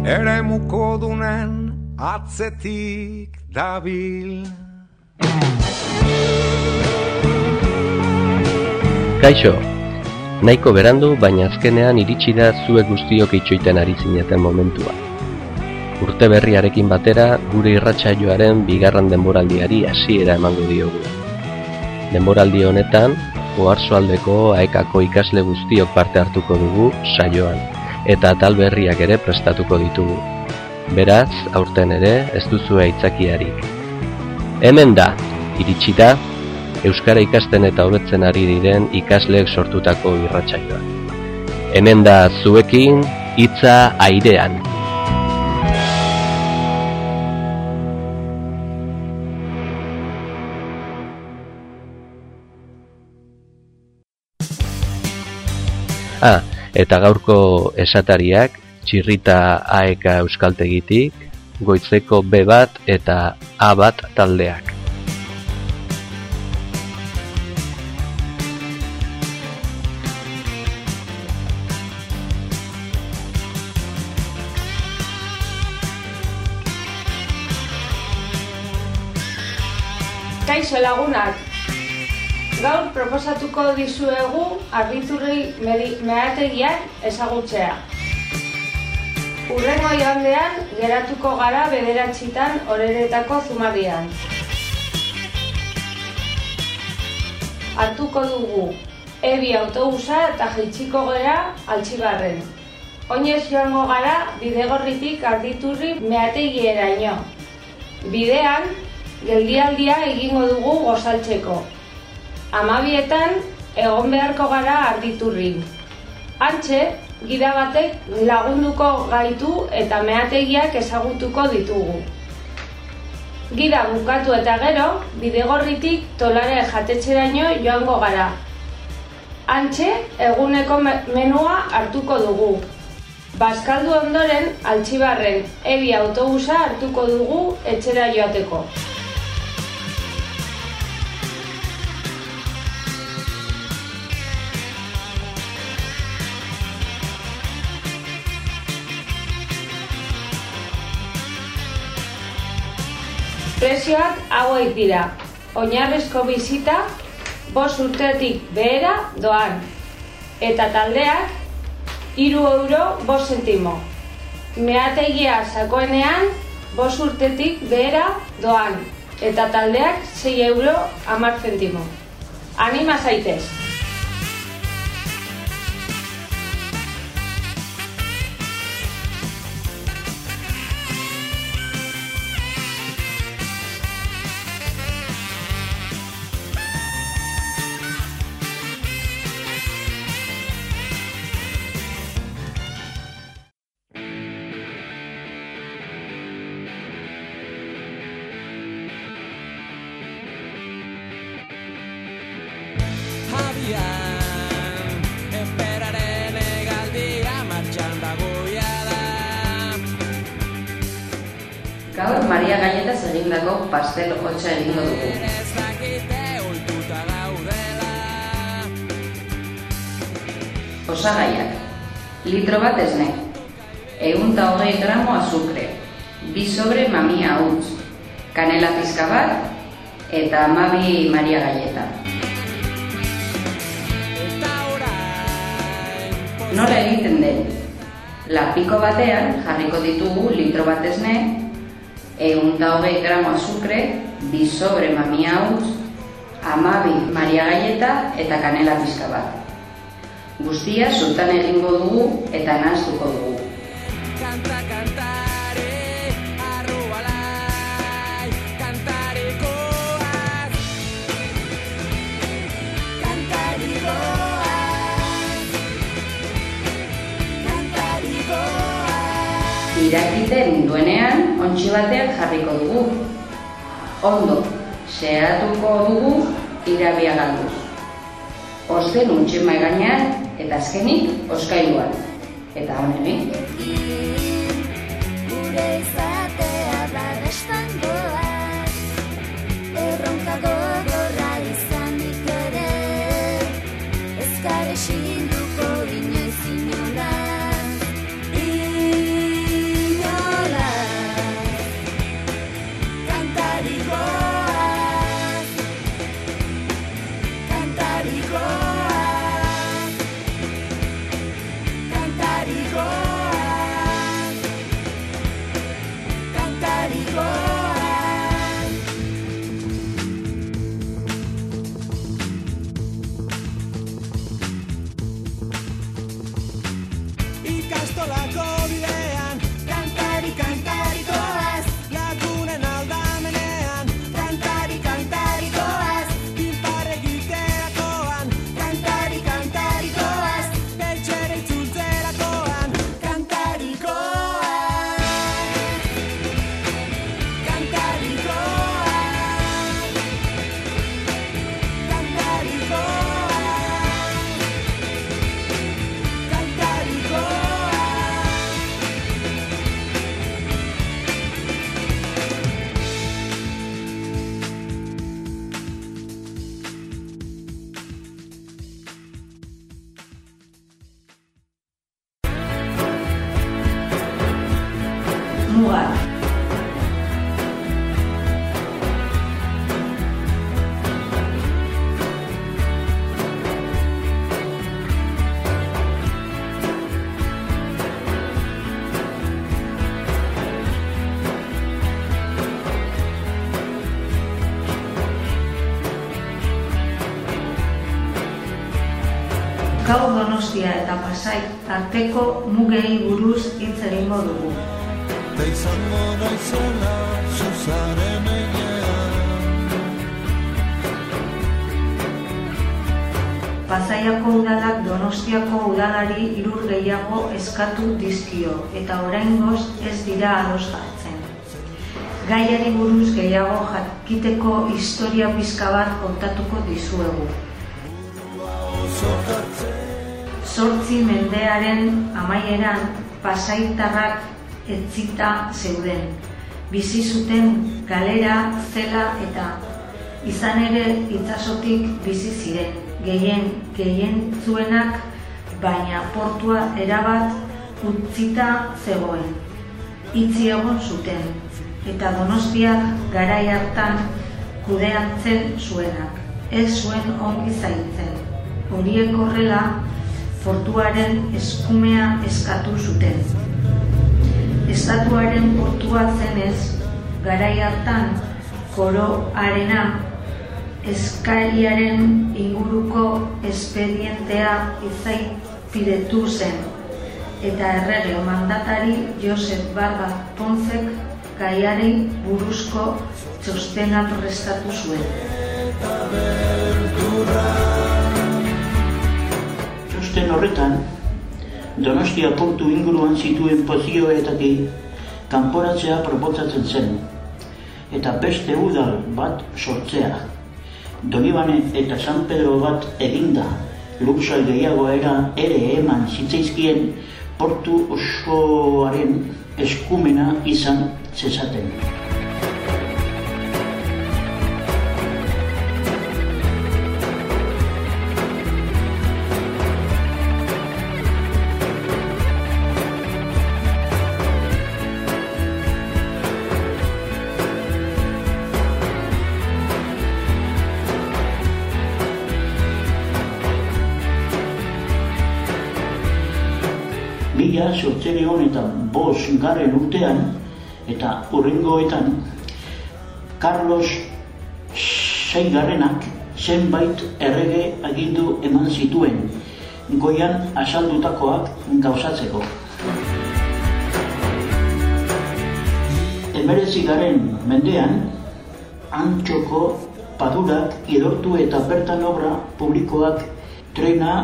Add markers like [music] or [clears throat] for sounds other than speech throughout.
Ere muko dunen atzetik dabil Kaixo, nahiko berandu, baina azkenean iritsi da zuek guztiok itxoiten ari zineten momentua. Urte berriarekin batera, gure irratsaioaren bigarren denboraldiari hasiera emango diogu. Denboraldi honetan, oarsoaldeko aekako ikasle guztiok parte hartuko dugu saioan, eta tal berriak ere prestatuko ditugu. Beraz, aurten ere, ez duzu aitzakiarik. Hemen da, iritsi da, Euskara ikasten eta hobetzen ari diren ikasleek sortutako irratsaioa. Hemen da zuekin hitza airean. Ah, eta gaurko esatariak txirrita aeka euskaltegitik, goitzeko B bat eta A bat taldeak. Kaixo lagunak, gaur proposatuko dizuegu arbiturri medi- meategiak ezagutzea. Urrengo joandean geratuko gara bederatxitan horeretako zumardian. Hartuko dugu ebi autobusa eta jaitsiko gera altxibarren. Oinez joango gara bidegorritik arditurri meategieraino. Bidean, geldialdia egingo dugu gozaltzeko. Amabietan, egon beharko gara arditurrin. Antxe, gida batek lagunduko gaitu eta meategiak ezagutuko ditugu. Gida bukatu eta gero, bidegorritik tolare jatetxeraino joango gara. Antxe, eguneko me- menua hartuko dugu. Baskaldu ondoren, altxibarren, ebi autobusa hartuko dugu etxera joateko. Prezioak hauek dira. Oinarrezko bizita, bos urtetik behera doan. Eta taldeak, iru euro bos zentimo. Meategia sakoenean, bos urtetik behera doan. Eta taldeak 6 euro amar zentimo. Anima zaitez! Pastel hotxa egingo dugu. Osagaiak. Litro bat esne. Egun eta hogei gramo azukre. Bi sobre mamia huts. Kanela pizka bat eta amabi Maria Gaieta. Eta orain, Nola egiten den? Lapiko batean jarriko ditugu litro bat esne, egun eta hogei gramo azukre, bi sobre mamia huts, amabi Maria Gaieta eta kanela pizka bat. Guztia sultan egingo dugu eta nahaztuko dugu. Irakiten duenean, ontsi batean jarriko dugu. Ondo, zeharatuko dugu irabia galduz. Osten untxin gainean eta azkenik oskailuan. Eta honenik. Donostia eta Pasai arteko mugei buruz hitz egingo dugu. Eta izango naizela zuzaren Pasaiako udalak Donostiako udalari irur gehiago eskatu dizkio eta oraingoz ez dira ados jartzen. Gaiari buruz gehiago jakiteko historia pizka bat kontatuko dizuegu. Zortzi mendearen amaieran pasaitarrak etzita zeuden. Bizi zuten galera, zela eta izan ere itsasotik bizi ziren. Gehien, gehien zuenak, baina portua erabat utzita zegoen. Itzi egon zuten, eta donostiak garai hartan kudeatzen zuenak. Ez zuen ongi zaintzen. Horiek horrela, portuaren eskumea eskatu zuten. Estatuaren portua zenez, garai hartan koroarena eskariaren inguruko espedientea izaipidetu zen eta errege mandatari Josep Barba Ponzek gaiari buruzko txostena prestatu zuen. Txosten horretan, Donostia portu inguruan zituen pozioetatik kanporatzea proposatzen zen, eta beste udal bat sortzea. Donibane eta San Pedro bat eginda, luxal gehiago era ere eman zitzaizkien portu osoaren eskumena izan zezaten. Mila sortzereon eta bos garren urtean eta urrengoetan Carlos seigarrenak zenbait errege agindu eman zituen goian asaldutakoak gauzatzeko. Emeretzigaren mendean antxoko padurak idortu eta bertan obra publikoak trena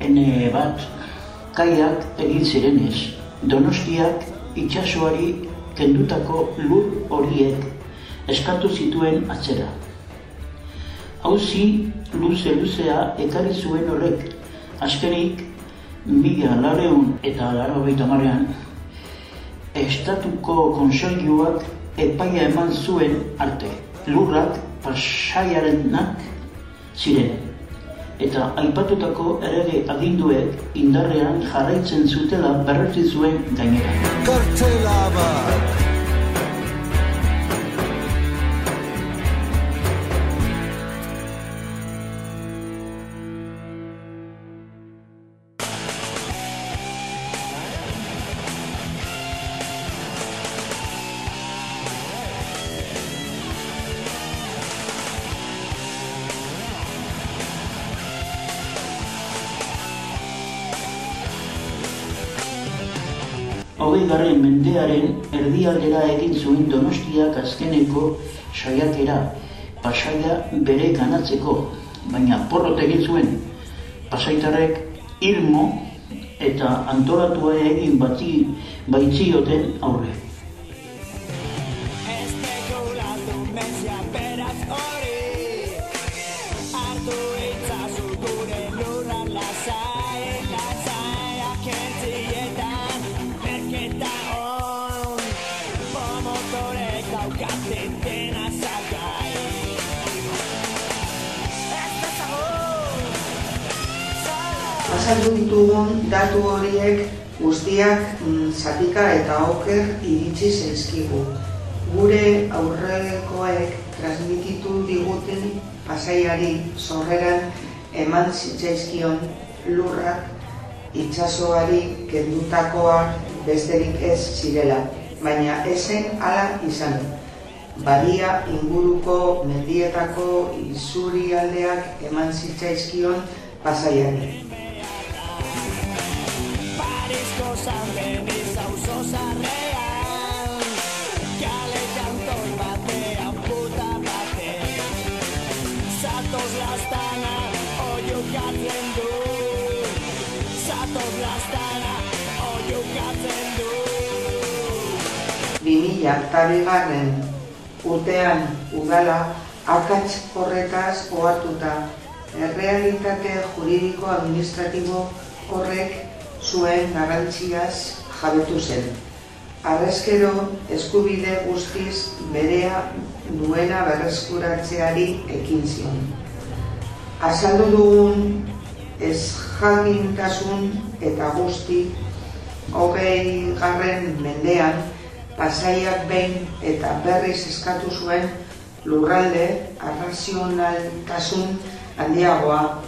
ene bat kaiak egin zirenez. Donostiak itsasoari kendutako lur horiek eskatu zituen atzera. Hauzi luze-luzea ekarri zuen horrek, azkenik mila lareun eta laro marean, estatuko konseiluak epaia eman zuen arte. Lurrak pasaiarenak ziren. Eta aipatutako erege aginduek indarrean jarraitzen zutela berretzi zuen gainera. Kartela bat garren mendearen erdialdera egin zuen donostiak azkeneko saiakera pasaia bere ganatzeko, baina porrot egin zuen pasaitarrek irmo eta antolatua egin bati baitzioten aurre. Azaldu ditugun datu horiek guztiak mm, zatika eta oker iritsi zaizkigu. Gure aurrekoek transmititu diguten pasaiari sorreran eman zitzaizkion lurrak itsasoari kendutakoak besterik ez zirela, baina ezen hala izan. Badia inguruko mendietako izurialdeak eman zitzaizkion pasaiari. Parisko San Denis auzo zarrean Kale jantoi batean puta batean Zatoz lastana oiukatzen du Zatoz lastana oiukatzen du 2002garren urtean udala akats horretaz ohartuta errealitate juridiko administratibo horrek zuen garrantziaz jabetu zen. Arrezkero eskubide guztiz berea duena berreskuratzeari ekin zion. Azaldu dugun ez jakintasun eta guzti hogei garren mendean pasaiak behin eta berriz eskatu zuen lurralde arrazionaltasun handiagoa.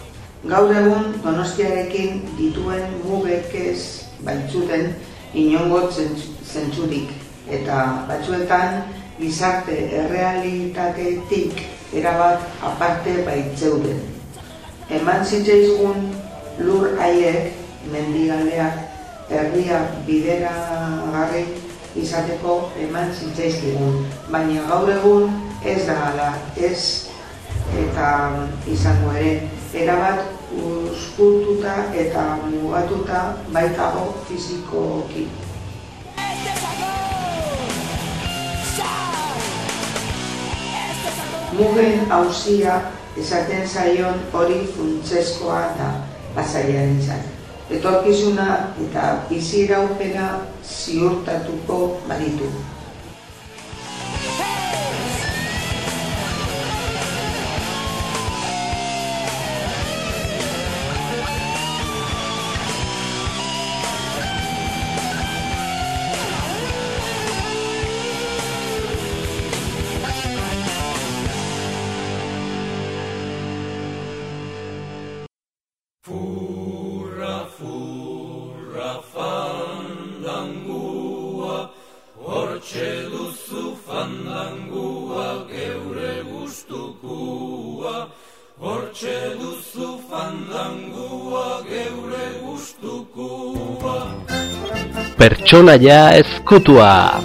Gaur egun donostiarekin dituen mugek ez baitzuten inongo zentzurik eta batzuetan gizarte errealitatetik erabat aparte baitzeuden. Eman zitzaizgun lur haiek mendigaldeak herria bideragarri izateko eman zitzaizkigun. Baina gaur egun ez da hala, ez eta izango ere erabat uskultuta eta mugatuta baitago fizikoki. Mugen hauzia esaten zaion hori funtsezkoa da pasaiarentzat. Etorkizuna eta bizi iraupena ziurtatuko baditu. Pertsonaia ezkutua.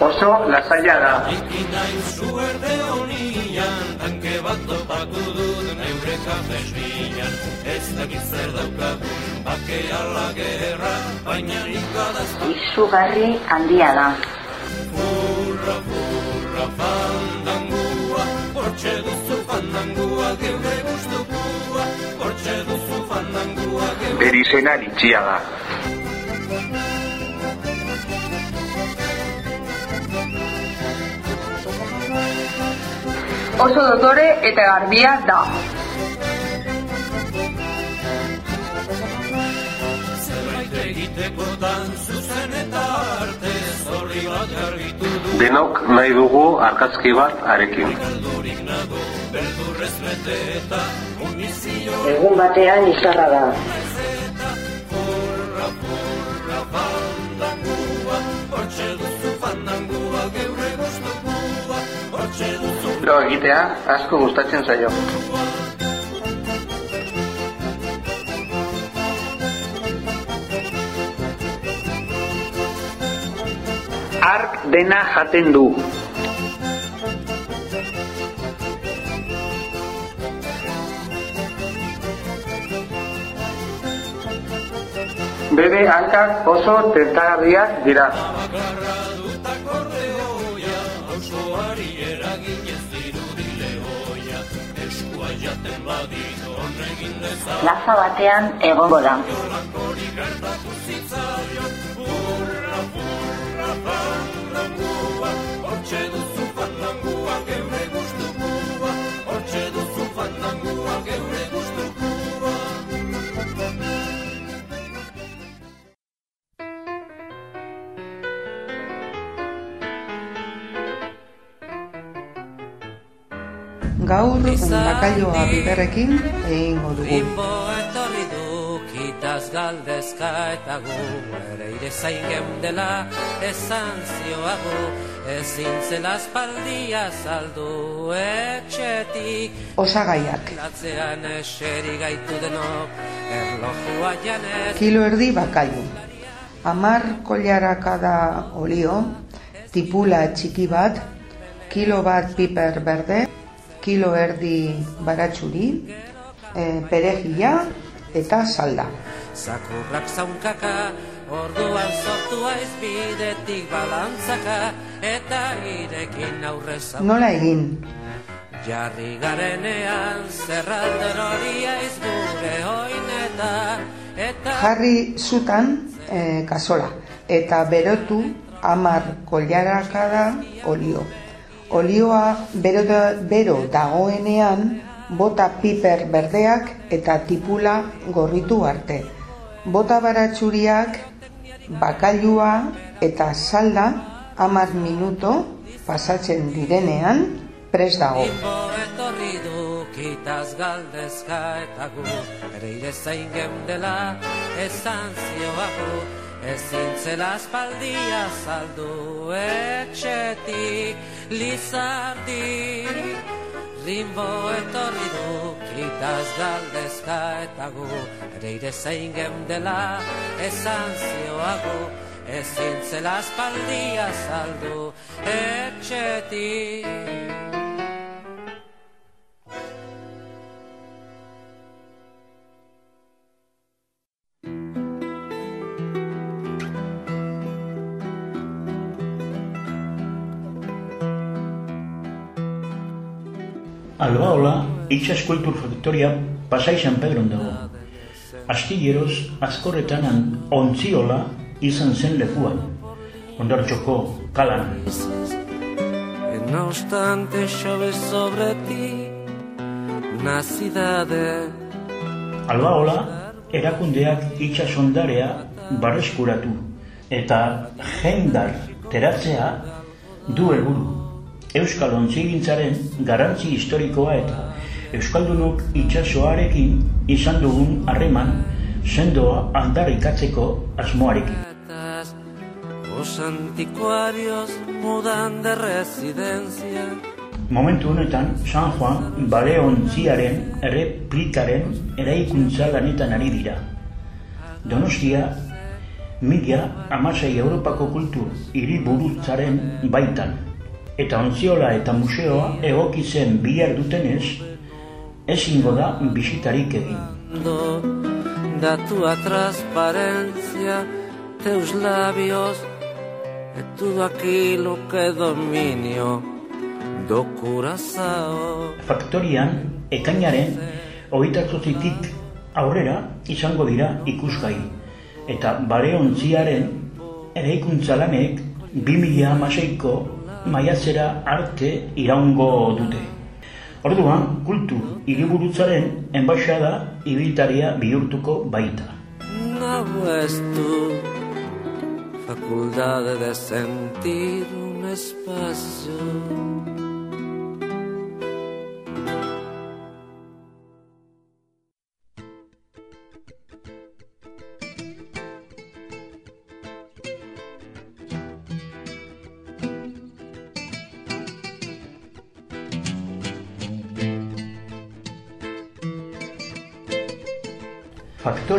Oso lasaia da. Ekin nahi zuerde honia, bat topatu dut neure kafes bilan Ez dakit zer daukagun ala gerra Baina ikadazpa Izugarri handia da. Furra, furra, Hortxe duzu fandangua geure guztukua Hortxe duzu fandangua geure Bere izena litxia da. Oso dotore eta garbia da. Zerbait egitekotan zuzen eta arte Denok nahi dugu argazki bat arekin. Egun batean izarra da. Lo egitea asko gustatzen zaio. Ark dena jaten du. Bere hankak oso tentagarriak dira. bakarra dut akordeoia Auzoari Gaur bakailua biberrekin egingo dugu. Etorri du kitaz galdezka eta gu ere ire zain geundela esan zioagu ezin zela aspaldia saldu etxetik Osagaiak. latzean eseri gaitu denok erlojua janez Kilo erdi bakailu. Amar koilaraka da olio, tipula txiki bat, kilo bat piper berde, kilo erdi baratxuri, e, perejila eta salda. Zakurrak zaunkaka, orduan sortu aiz bidetik balantzaka, eta irekin aurre. Nola egin? Jarri garenean, zerralder hori aiz gure oineta, eta Jarri zutan e, kasola eta berotu amar koilaraka da olio. Olioa bero, da, bero dagoenean bota piper berdeak eta tipula gorritu arte. Bota baratxuriak, bakailua eta salda amar minuto pasatzen direnean pres dago. Kitaz galdezka eta gu Ere ire zain geundela esan zioagu Ezin zela aspaldia saldu etxetik Lizardi Rimbo etorri du kitaz galdezka eta gu Ere ire zain geundela esan zioagu. Ezin zela aspaldia saldu etxetik Albaola, itxas kultur faktoria pasai San Pedron dago. Astilleros, azkorretan ontziola izan zen lekuan. Ondartxoko, kalan. No obstante chove sobre ti una cidade Albaola, erakundeak itxas ondarea barreskuratu eta jendar teratzea du helburu. Euskal ontzigintzaren garantzi historikoa eta Euskaldunok itxasoarekin izan dugun harreman sendoa aldarrikatzeko asmoarekin. Los anticuarios mudan de residencia Momentu honetan, San Juan baleontziaren erreplikaren eraikuntza lanetan ari dira. Donostia, mila amasei Europako kultur hiriburutzaren baitan. Eta onziola eta museoa egoki zen bihar dutenez, ezingo da bisitarik egin. Do, da tua transparencia, teus labios, e todo aquilo que dominio do curazao. Faktorian, ekainaren, hogeita zozitik aurrera izango dira ikusgai. Eta bare ontziaren eraikuntza lanek 2000 amaseiko maiatzera arte iraungo dute. Orduan, kultur hiriburutzaren enbaixada ibiltaria bihurtuko baita. No es tu facultad de sentir un espacio.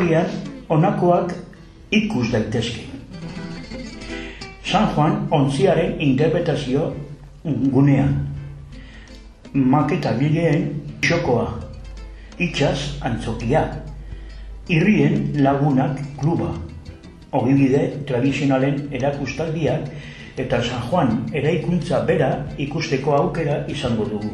Faktorian honakoak ikus daitezke. San Juan ontziaren interpretazio gunean. Maketa bileen xokoa. Itxaz antzokia. Irrien lagunak kluba. Ogibide tradizionalen erakustaldiak eta San Juan eraikuntza bera ikusteko aukera izango dugu.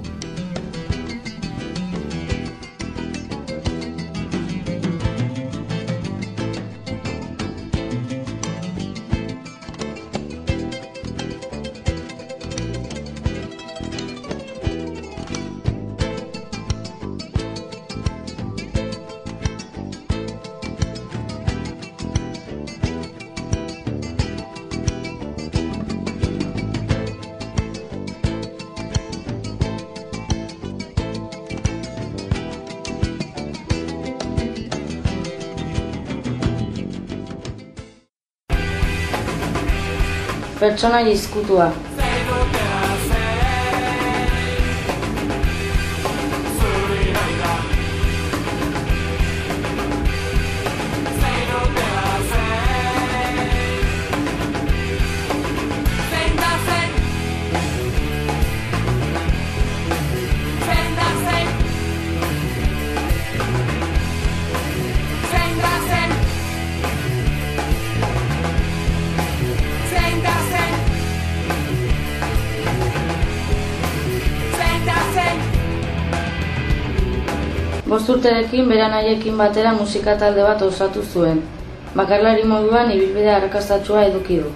Pertsona izkutua. Urterekin bera nahiekin batera musika talde bat osatu zuen. Bakarlari moduan ibilbide arrakastatsua eduki du.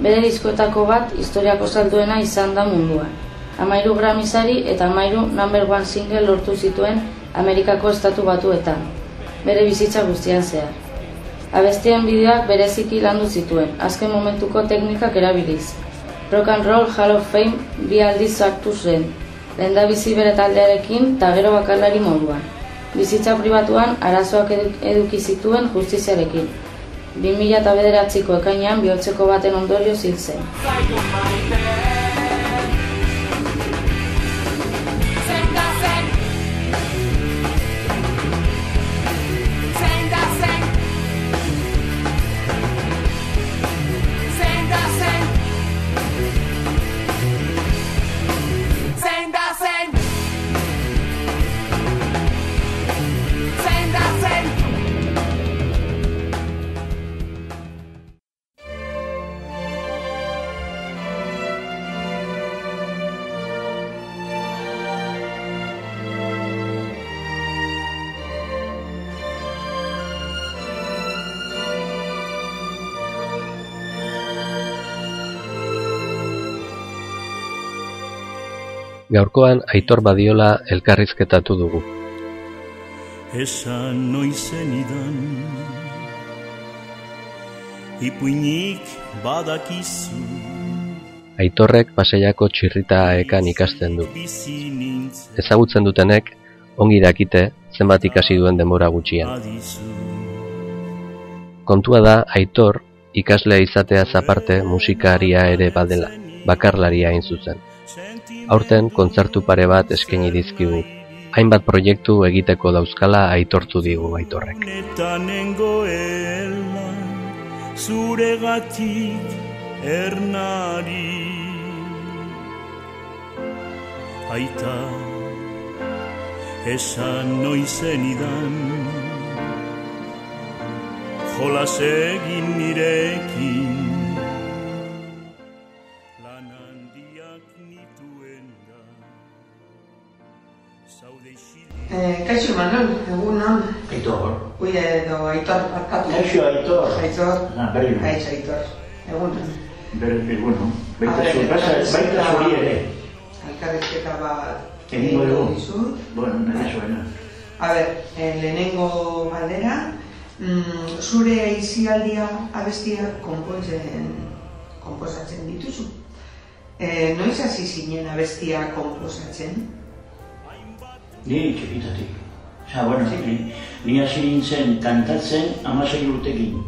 Bere diskoetako bat historiako salduena izan da munduan. Amairu Grammy-sari eta amairu number one single lortu zituen Amerikako estatu batuetan. Bere bizitza guztian zehar. Abestien bideoak bereziki landu zituen, azken momentuko teknikak erabiliz. Rock and Roll Hall of Fame bi aldiz sartu zen, lenda bizi bere taldearekin eta gero bakarlari moduan. Bizitza pribatuan arazoak edu- eduki zituen justiziarekin. 2009ko ekainean bihotzeko baten ondorio hil zen. Gaurkoan Aitor Badiola elkarrizketatu dugu. Esan noizen idan Ipuinik badakizu Aitorrek paseiako txirrita ekan ikasten du. Ezagutzen dutenek ongi dakite zenbat ikasi duen denbora gutxian. Kontua da Aitor ikaslea izateaz aparte musikaria ere badela, bakarlaria hain zuzen. Aurten kontzertu pare bat eskaini dizkigu. Hainbat proiektu egiteko dauzkala aitortu digu Aitorrek. Zuregatik ernari Aita, esan noizen idan, jolas egin nirekin, Eh, kaixo Manuel, egun hon. Aitor. Ui, edo Aitor, barkatu. Kaixo, Aitor. Aitor. Ah, berdin. Kaixo, Aitor. Egun hon. Ber, ber, bueno, baita A ber, zu, baita, zuri ere. Elkarrizketa bat Egingo dugu. Bueno, nire zuena. A ber, eh, lehenengo galdera, mm, zure aizialdia abestiak konpontzen, konposatzen dituzu. Eh, noiz hasi zinen abestia konposatzen? Ni txikitatik. Osa, bueno, ni, ni hasi nintzen kantatzen amasei urtekin.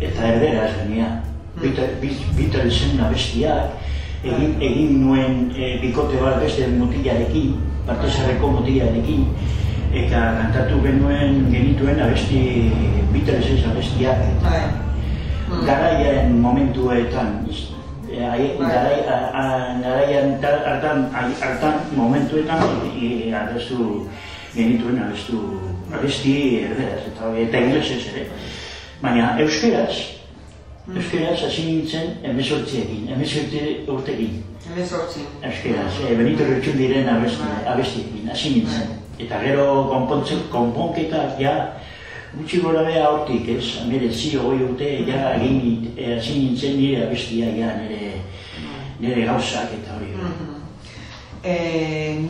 Eta erderaz genia. Beatlesen abestiak, egin, egin nuen e, bikote bat beste mutilarekin, partesarreko mutilarekin, eta kantatu genuen genituen abesti Beatlesen abestiak. Eta garaian momentuetan, e, ai- garai, garaian hartan, hartan momentuetan e, abestu genituen abestu abesti erderaz eta, eta inglesez ere. Baina euskeraz, euskeraz hasi nintzen emezortziekin, emezortzi urtekin. Hemezortzi. Euskeraz, e, Benito diren abesti, abestiekin, hasi nintzen. Eta gero konpontze, konponketak ja, gutxi gora beha hortik, ez, zi hogei urte, ja, egin, e, hasi nintzen nire abestia, ja, nire, nire gauzak eta hori. E,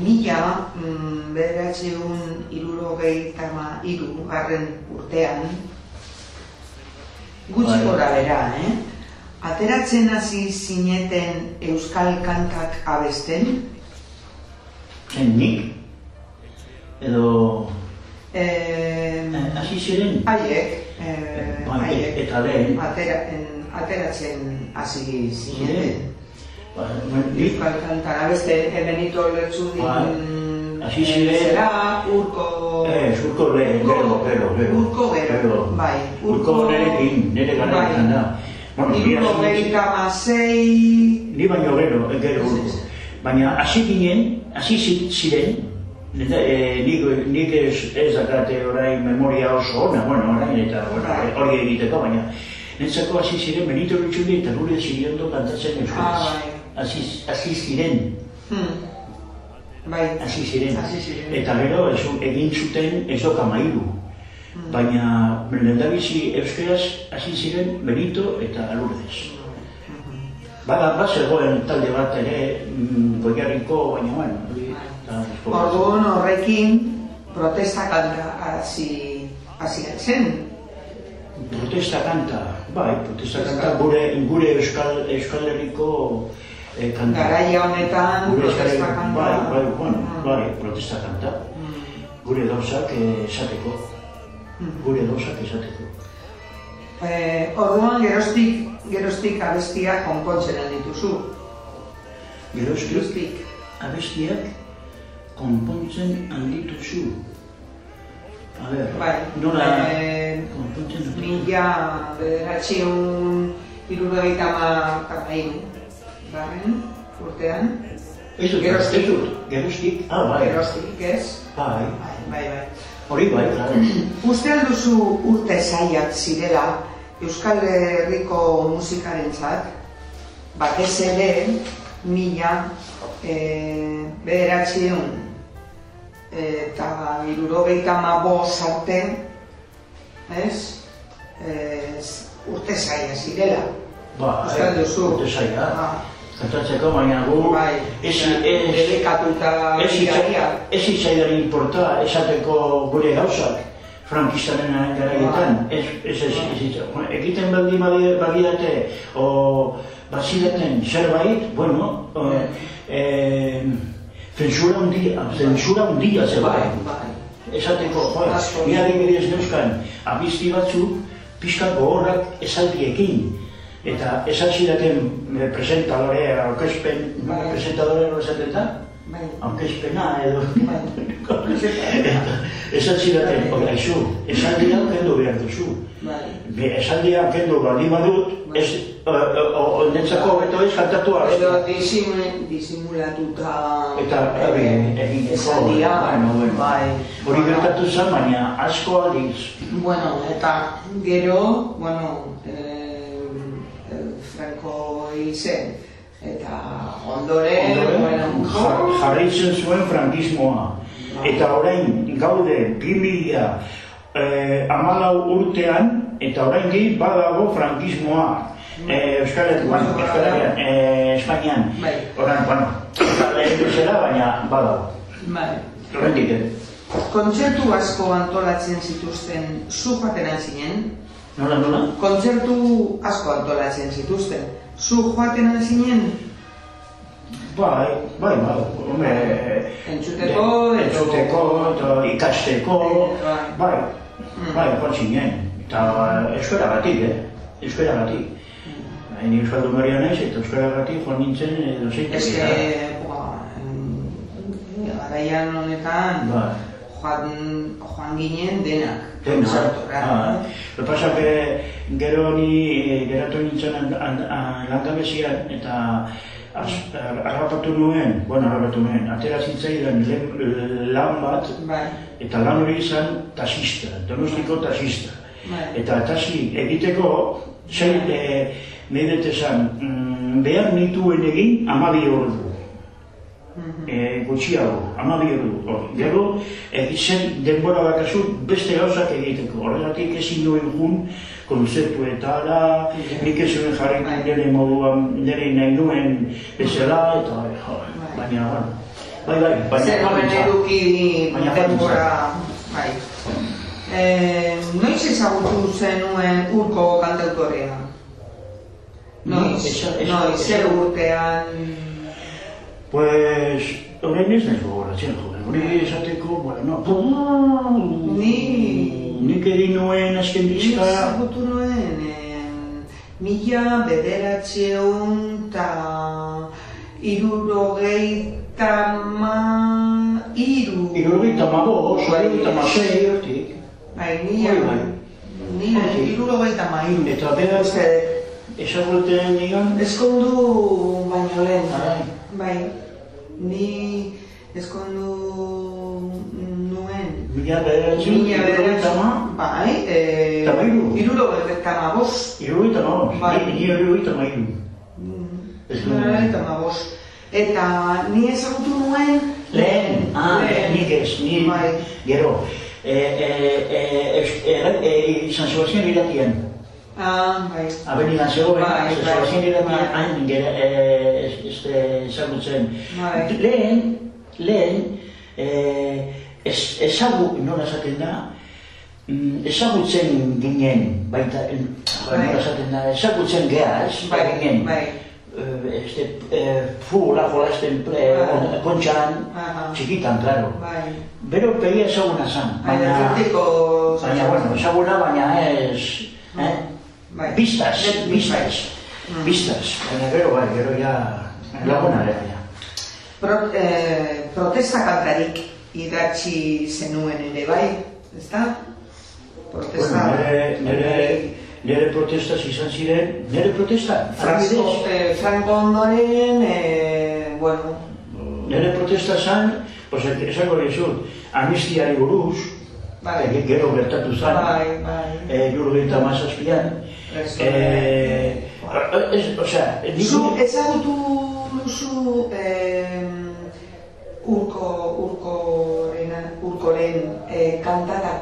mila mm, bederatzeun irurogeita ma iru garren urtean, gutxi Bai. gora bera, eh? Ateratzen hasi zineten euskal kantak abesten, Zen nik, edo, eh, hasi ziren, haiek, eh, Bai, haiek, eta lehen. atera, en, ateratzen hasi zineten. ba, kantak abesten, eh, Benito Lertxundin, Bai. Hasi ziren- urko... eh, urko lehen, gero, gero, gero. Urko gero, bai. Urko nerekin, nire gara Bai. izan da. Nintzen- Irurogeita masei... Ni baino gero, eh, gero urko. Baina hasi ginen, hasi zi- ziren, eta, e, nik, nik ez, ez dakate orain memoria oso ona, bueno, orain eta bueno, hori egiteko, baina Nentzako hasi ziren Benito Ritxundi eta Lure Ziriondo kantatzen euskaraz. Ah, bai. Hasi, ziren, Hmm. Bai. hasi ziren. Ziren. Eta gero ez, egin zuten ez doka mailu. Hmm. Baina lehendabizi euskaraz hasi ziren Benito eta Lourdes. Bada, bat zegoen talde bat ere, mm, goiarriko, baina bueno, Orduan horrekin protesta kanta hasi hasi zen. protesta kanta, bai, protesta kanta gure, gure euskal, euskal herriko eh, kanta. Garaia honetan protesta kanta. Bai, bai, bueno, bai, protesta kanta. Gure gauzak eh, esateko. Gure gauzak esateko. Eh, orduan geroztik, geroztik abestiak konpontzen dituzu. Geroztik, abestiak konpontzen handituzu. A ber, Bai, nola eh, konpontzen handituzu? mila bederatziun irurogeita hamairu garren urtean. Ez dut, Geroztik, geroztik, ah, bai. geroztik, ez? Bai, Bai, bai. hori bai, claro. [clears throat] Uste alduzu urte zaiak zirela Euskal Herriko musikarentzat, batez ere mila e, bederatziun eta irurogeita mabos arte, ez? Ez, urte zaila zirela. Ba, Uste alduzu. urte zaila. Ah. Kantatzeko, baina gu... Bai, ez, ja, dedikatuta ez, bidaria. ez izaidan importa esateko gure gauzak frankistaren garaietan. Ez, ez, ez, ez, ez, egiten baldin badi- badidate, o bazidaten zerbait, bueno, o, eh, zensura hundia, zensura hundia zegoen. Esateko, joa, Asko. ni adibidez neuzkan, abizti batzuk, pixka gogorrak esaldiekin. Eta esan zidaten presentadore, aurkezpen presentadore esaten da, Bai. Aurkezpena edo... Eta, [laughs] esan zidaten, aizu, esaldia kendu behar duzu. Bai. Be, esaldia kendu bali badut, ez, netzako beto ez kantatu Edo araztu. disim- disimulatuta Eta, egin, egin, esaldia, bueno, bueno. bai. Hori gertatu zen, baina asko aldiz. Bueno, eta gero, bueno, eh, eh, Franco izen, eta ondoren, bueno, Ondoren, jar- jarraitzen zuen frankismoa. Eta orain gaude 2000 eh, amalau urtean, eta orain gehi badago frankismoa. Eh, Euskal Herrian, Euskal Herrian, eh, Espainian. Orain, bueno, eta lehen bezala, baina badago. Bai. Horrendik, eh? Kontzertu asko antolatzen zituzten zu joaten zinen, Nola, nola? kontzertu asko antolatzen zituzten. Zu joaten zinen, Bai, bai, bai, hombre... Entzuteko, entzuteko, eta ikasteko, bai, Mm. bai, joan zinen. Eta euskara batik, eh? Euskara batik. Bai, Ni euskal dumaria naiz, eta euskara batik joan nintzen edo zeitek. eske, ba, em, garaian honetan, Bai. Joan, joan ginen denak. Dena, kontzertura. ah, pasa que gero ni eh, geratu nintzen an- an- an- langabezian eta harrapatu nuen, bueno, harrapatu nuen, atera zitzaidan lan bat, Bai. eta lan hori izan tasista, donostiko tasista. Bai. Eta tasi egiteko, zein e, nahi dut esan, mm, behar nituen egin amabi ordu. E, gutxiago, amabi ordu. Hor, Gero, egitzen denbora bakazu beste gauzak egiteko. Horregatik ezin nuen jun, konzeptuetara, nik ez zuen jarraitu nire moduan, nire nahi nuen bezala, eta jo, baina, bueno, bai, bai, baina, Zer horren baina, eduki baina, denbora, bai. Eh, noiz ezagutu zenuen urko kantautorea? Noiz, noiz, zer urtean... Pues, orain ez nahi gogoratzen, joder. Hori esateko, bueno, Ni... nik egin nuen azken Ni bizka, ezagutu nuen, eh, mila bederatzeun eta irurogeita ma... Iru... irurogeita mago, irurogeita masei hortik. Bai, mila... Bai, bai. Ni irurogeita ma iru. Eta beraz, Uste, ezagutzen nigan, Eskondu baino lehen, Bai. Bai, ni eskondu nuen. mila bederatzi, Mila ma, bai, eh, Eta mairu. irurogeita ma bost, irurogeita ma, Bai. ni ni irurogeita ma iru. Ez nuen. irurogeita ma bost. Eta ni ezagutu nuen Lehen, ah, nik ez, ni, Bai. gero, eus- eh, eh, San Sebastián iratian, Ah, bai. Zegoen, Bai, San bai, bai. hain eh, ez- ez- ezagutzen. Bai. Lehen, lehen, eh, ez, ezagu, nola esaten da, mm, ezagutzen ginen, baita, eh, Bai. nola esaten da, ezagutzen geaz, Bai, ginen, bai. eh, este, eh, fula jolasten ple, Bai. kontxan, Aha. txikitan, claro. Bai. Bero pegia ezaguna zan, Baina baina, gertiko... baina, bueno, ezaguna, baina ez, eh? Bai. Biztaz, Bai. biztaz, Mm. biztaz, baina gero, bai, gero ja, laguna ere, ja. Pro, eh, protesta kantarik idatzi zenuen ere bai, ezta? Protesta... Bueno, nire, nire, nire protestas izan ziren, nire protesta, Franco, eh, Franco ondoren, eh, bueno, nire protesta zan, pues, esango dizut, amnistiari buruz, Bai. gero gertatu zan, bai, bai. eh, jurgeita mazazpian, Ez, eh, ez, osea, nik- Zu ezagutu duzu eh, urko, urkoren, urkoren eh, kantata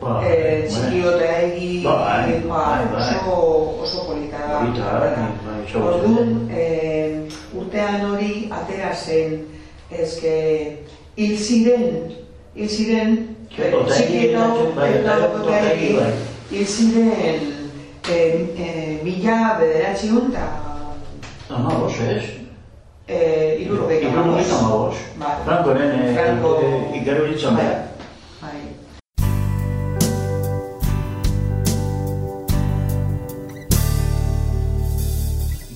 Bai, eh, bai. txikiota egi, eh, ba, oso, oso polita da. Orduan, eh, urtean hori atera zen, eske, hil ziren, hil ziren, eh, txikieta, bai, otegi, bai. hil ziren, eh, eh, mila bederatziun eta Ama, bos, ez? eh, irurogeita hamabost. Irurogeita hamabost. Bai. Francoren, eh, Franco- eh, igaro ditzen Bai. behar. Bai.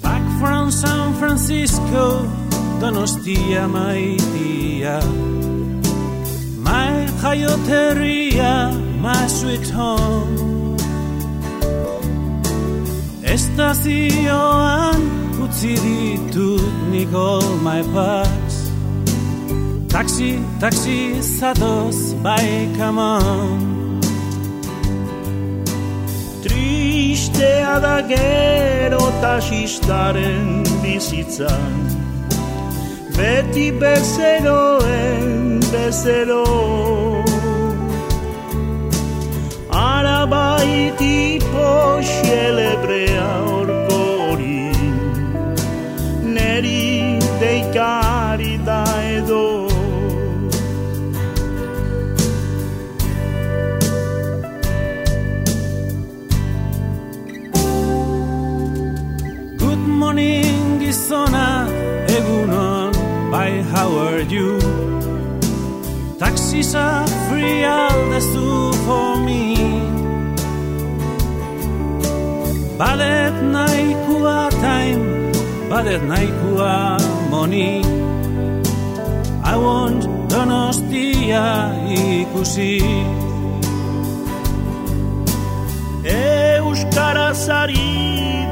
Back from San Francisco, donostia maitia My jaioterria, my sweet home Estazioan utzi ditut nik all my packs Taxi, taxi, zatoz, bai, come on. Tristea da gero tasistaren bizitzan. Beti bezeroen bezero Neri da edo Good morning gizona egunon Bai how are you? Taxis are free aldezu for me Balet nahikua time Balet nahikua money. I want donostia ikusi. Euskaraz ari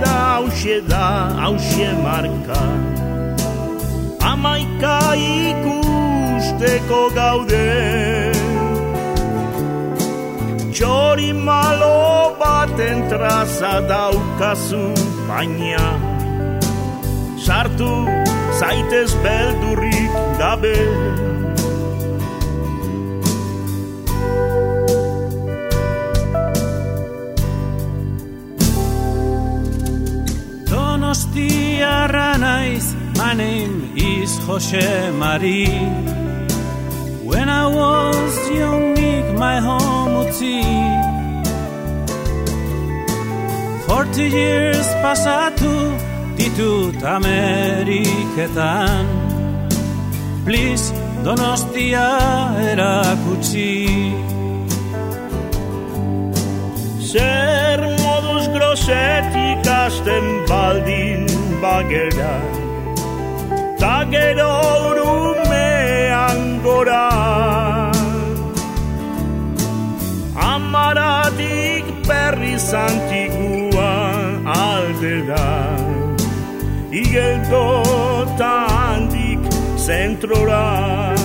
da hause da hause marka. Amaika ikusteko gaude Txori malo baten traza daukazu baina Sartu zaitez beldurrik gabe Donostiarra naiz, name is Jose Mari. When I was young, my home utzi. Forty years pasatu ditut Ameriketan. Please, Donostia erakutsi. Zer moduz grosetik asten baldin bagera Ta gero urumean gora Amaratik berriz antigua aldera Igeldo ta handik zentrora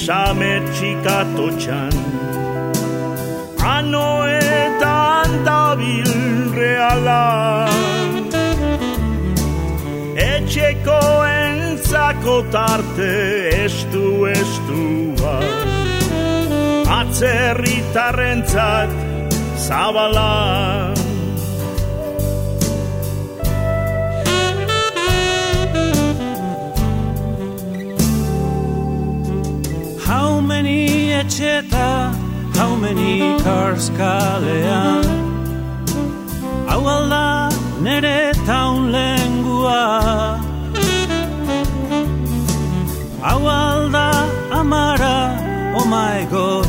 baloirik esame txikatotxan Anoetan dabil reala Etxeko entzako tarte estu estua Atzerritarrentzat zabala Etxeta how many cars kalean Hau alda nere taun lengua? Hau alda amara, oh my god,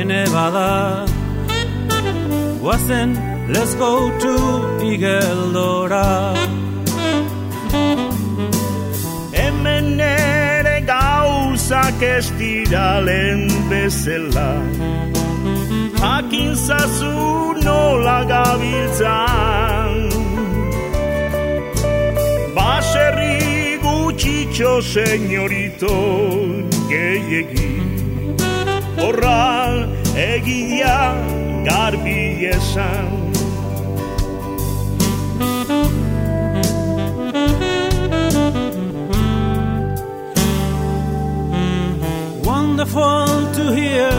ene bada? Guazen, let's go to Igeldora gauzak ez dira lehen bezala. Jakin zazu nola gabiltzan. Baserri gutxitxo senyorito gehiegi. Horra egia garbi esan Wonderful to hear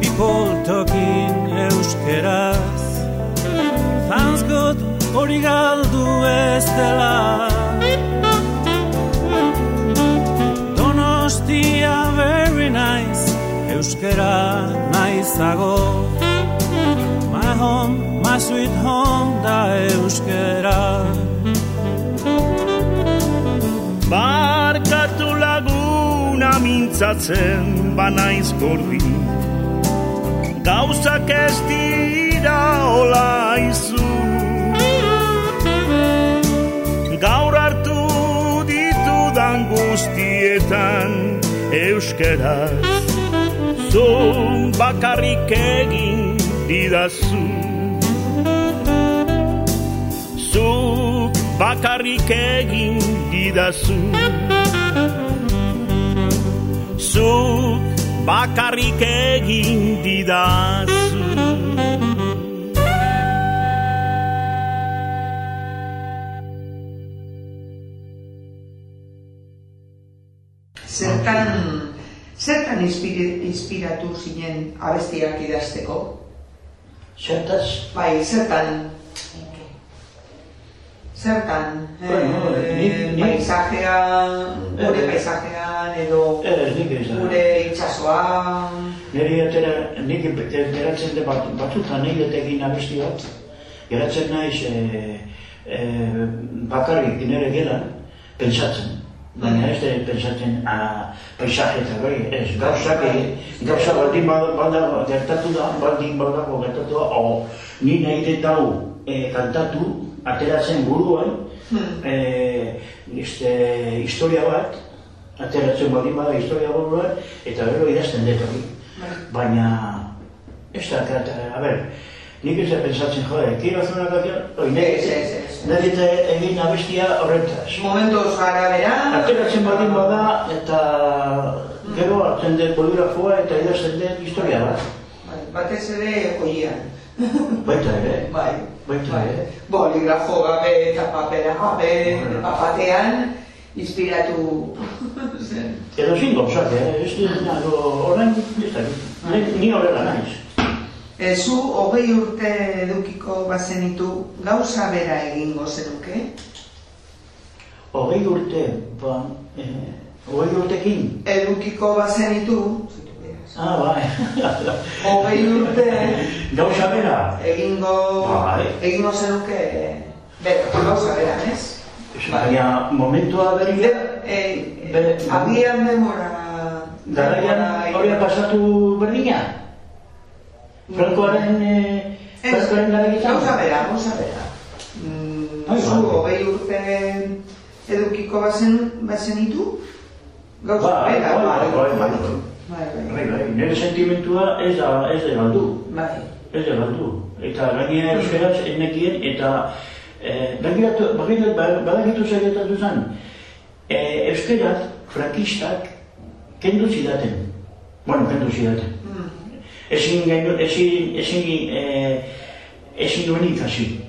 people talking euskeraz Thanks God hori galdu ez dela. Donostia very nice euskera naizago. My home, my sweet home da euskera. Barkatu laguna mintzatzen banaiz gordi Gauzak ez dira hola izu Gaur hartu ditudan guztietan euskeraz. Zu bakarrik egin didazu. Zuk bakarrik egin didazu. Zuk bakarrik egin didazu Zertan, zertan inspiri, inspiratu zinen abestiak idazteko? Zertaz? Bai, zertan. Zertan, Bueno, eh, nik- nik- paisajean, gure Eh, paisajean, edo Ez, nik ez da. gure itxasoan, Neri atera, nik geratzen de bat, batzutan nik etekin abesti bat, geratzen naiz e, e, bakarrik nire gelan, pentsatzen. Baina ez da pentsatzen a, paisaje eta gari, ez, gauzak, e, gauza baldin bad- badago gertatu da, baldin badago gertatu da, o ni nahi dut dau e, kantatu, ateratzen buruan, e, este, historia bat, ateratzen baldin bada historia buruan, eta gero idazten dut hori. Baina, ez da, kata, a ber, nik ez da pensatzen, jode, hacer una canción, oi, nahi, Ez, ez, ez. nahi dut egin abestia horretaz. momentos arabera, Ateratzen baldin bada, eta gero hartzen dut poligrafoa eta idazten dut historia bat. bai, batez ere oian. Baita ere, Bai. Boligrafo gabe eta papera gabe, batean, inspiratu zen. Edo zin gauzak, eh? ez nago, orain, ez da, ni- horrela naiz. E, zu hogei urte edukiko bazenitu gauza bera egingo zenuke? Hogei urte, ba, eh, hogei urtekin, Edukiko bazenitu, ah, bai, [laughs] hogei urte gauza bera, egingo, Bai. egingo zenuke, bera, gauza bera, ez? baina momentua berri da, E, Bere- agian demora... garaian hori pasatu berdina. Frankoaren, eh, Frankoaren garaietan. gauza bera, gauza bera. Mm, Bai, zu bai. hogei urte edukiko bazen, bazenitu, gauza bera, bai, bai, bai, bai. Bai, bai. Bai, bai, nire sentimentua ez da, ez da galdu. Bai. Ez da galdu. Eta gainera euskeraz enekien eta eh, begiratu, begiratu, badakitu zailetatu zen. Eh, euskeraz frankistak kendu zidaten. Bueno, kendu zidaten. Ezin, gendu- ezin, ezin, eh, ezin duen ikasi.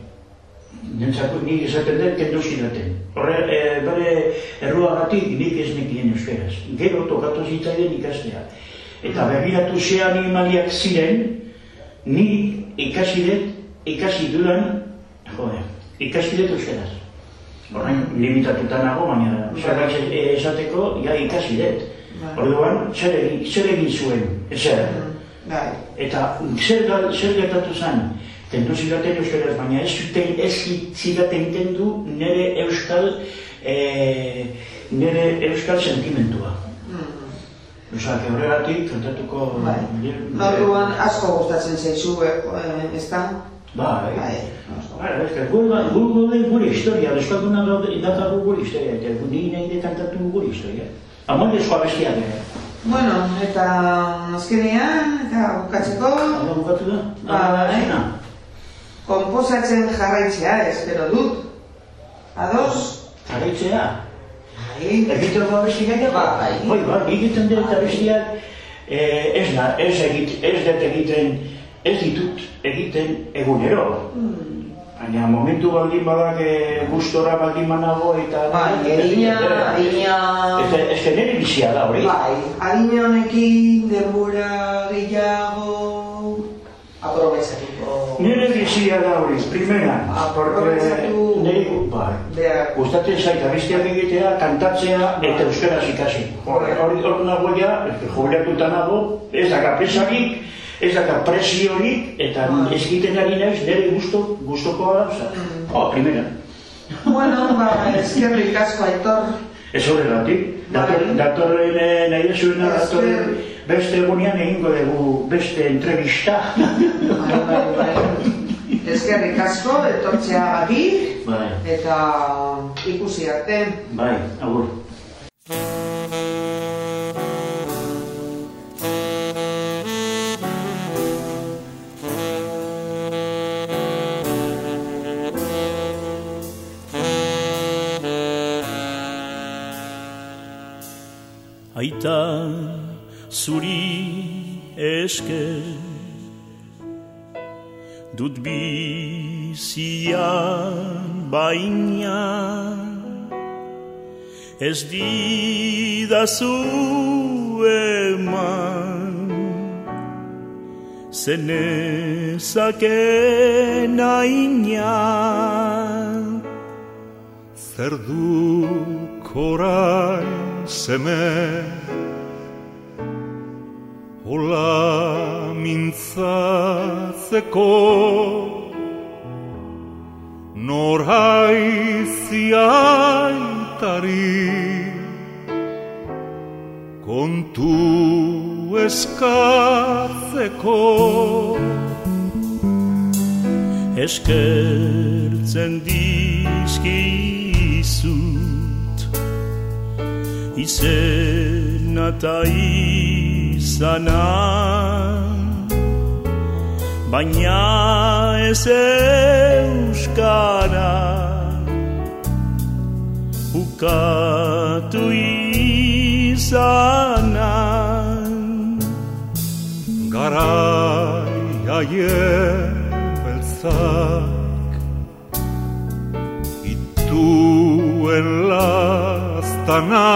Nentzako nik esaten dut kendu zidaten. Horre, eh, bere erruagatik nik ez nekien euskeraz. Gero tokatu zitzaien ikastea. Eta begiratu ze animaliak ziren, ni ikasi dut, ikasi dudan, jode, ikasi dut euskeraz. Horrein, limitatuta nago, baina zerbait ez- esateko, ja ikasi dut. Orduan, zer egin, zer egin zuen, ezer. Bai. Eta zer, zer gertatu zen? Tentu zidaten euskaraz, baina ez zuten ez zidaten egiten du nire euskal, e, nire euskal sentimentua. Osa, horregatik, kantatuko... Bai. Orduan asko gustatzen zaizu, eh, ez da? Bai. Bai. Bara, ez da, gure, gure, gure historia, euskalduna indakagu gure historia, eta ni nahi de kantatu gure historia. Amon eskoa bestiak, eh? Bueno, eta azkenean, eta bukatzeko... Hala bukatu da? Bai. Komposatzen jarraitzea, espero dut. Ados? Jarraitzea? Bai. Egiten da bestiak, Bai. Bai, bai, egiten dut eta bestiak, eh, ez da, ez egit, ez dut egiten, ez ditut egiten egunero. Baina momentu baldin badak e, gustora baldin manago eta... Bai, adina... Eta ez que nire bizia da hori. Bai, adina honekin denbora gehiago aprobetsatuko. Nire bizia da hori, primera. Porque Aprobetsatu nire, bai. Gustatzen zait abestiak egitea, kantatzea eta euskaraz ikasi. Hori hori hori nago ja, jubilatuta nago, ez daka pesarik, ez daka presiorik, eta ez egiten ari naiz nire gusto, gustokoa gauza. Oh, primera. Bueno, ba, eskerrik asko aitor. Ez horregatik, dator, datorren eh, nahi desuena, datorren beste egunean egingo dugu beste entrevista. [laughs] Eskerrik asko, etortzeagatik, bai, eta ikusi arte. bai, agur. Aita zuri eske Dut bizian baina Ez didazu eman. Zenezaken aina Zer du korain seme Ola mintzatzeko Nor haiziaitari Kontu eskatzeko. Eskertzen dizkizut izena eta izana. Baina ez euskara ukatu izana. Garai haien beltzak Ituen lastana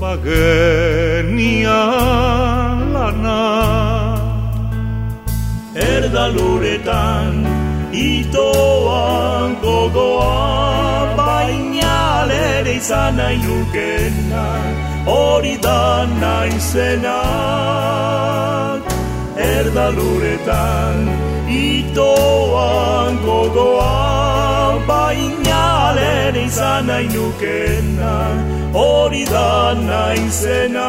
Bagenian lana erdaluretan itoan gogoa baina lere izan nahi nukena hori da naizena erdaluretan itoan gogoa baina lere izan nahi nukena hori da naizena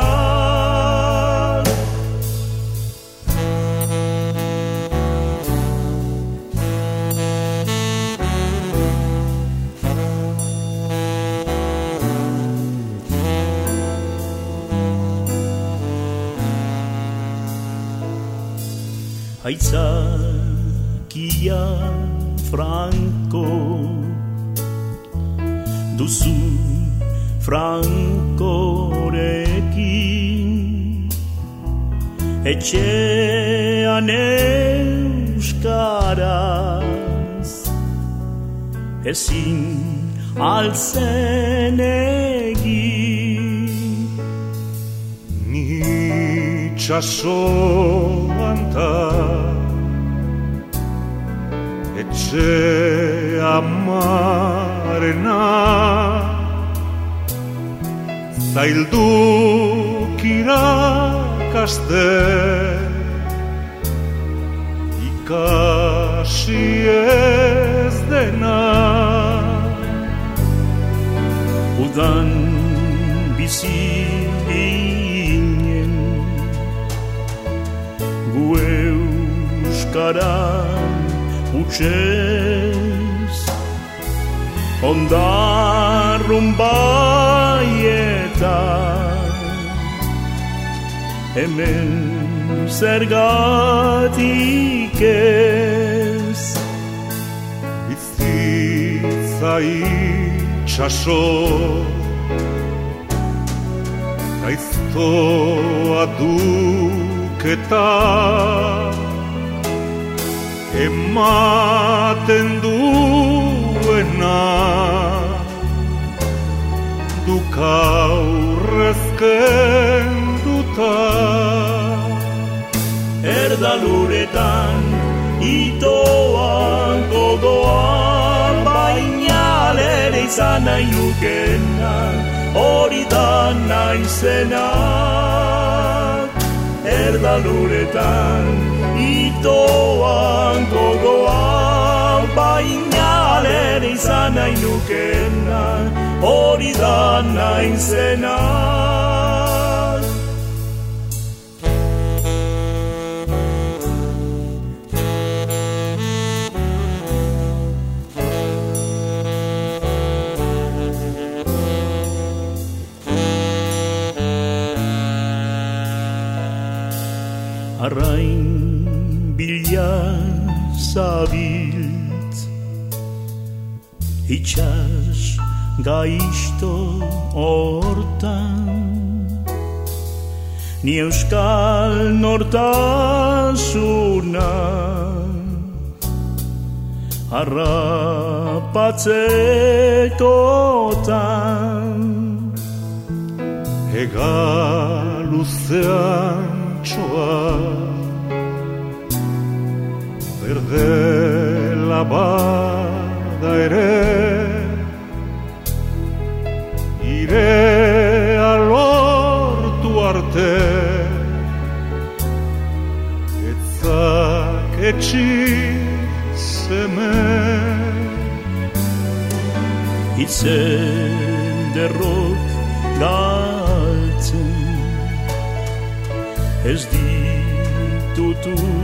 Aitzakia Franco. Duzu Frankorekin Etxean euskaraz Ezin altzen egin. Ni itxasoan ta Etxe ama duena Zailduk irakaste Ikasi ez dena Udan bizi euskara utxez Ondarrun baietan Hemen zergatik ez Bizitza itxaso Gaiztoa duketa Ematen duena. Duk aurrezken duta. Erdaluretan itoan gogoan Baina lere izan nahi nukena Hori da naizena Erdaluretan itoan gogoan Baina lere izan nahi nukena Hori da naizena Arrain zabiltz Itxas gaizto hortan Ni euskal nortasuna Harrapatzekotan Ega luzean txoa Berdela bada ere Ire alortu arte. Etzak etxi zeme Itzen derrok galtzen. Ez ditutu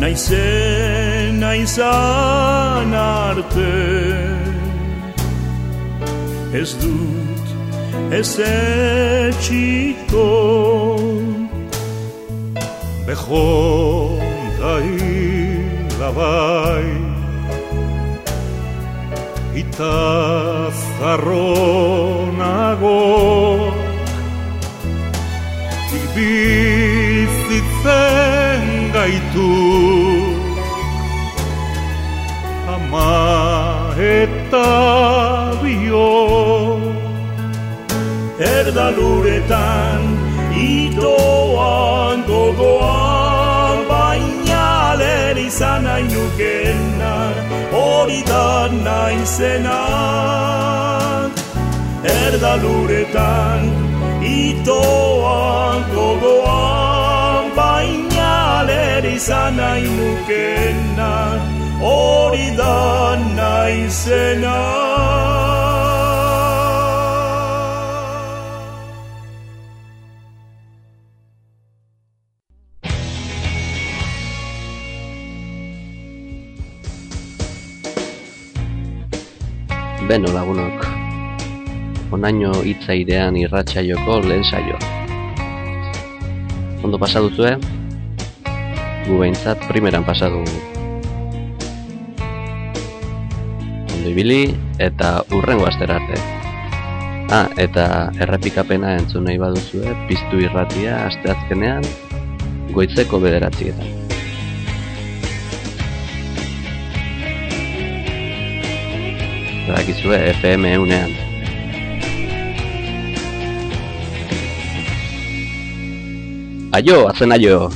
Naizen naizan arte. Ez dut ez etxiko. Bejonta hilabai Ita zarronago. Bizitzen gaitu. Ama eta bio Erdaluretan itoan gogoan Baina lehen izan nahi nukena Hori da naizena Erdaluretan itoan gogoan izan nahi nukena Hori da naizena Beno lagunok, onaino hitzairean irratsaioko lehen saioa. Ondo pasa duzue? Gu behintzat primeran pasa dugu. Ondo ibili eta urrengo astera arte. Ah, eta errepikapena entzun nahi baduzue, piztu irratia asteazkenean goitzeko bederatzietan. Badakizue FM eunean. Aio, azen aio!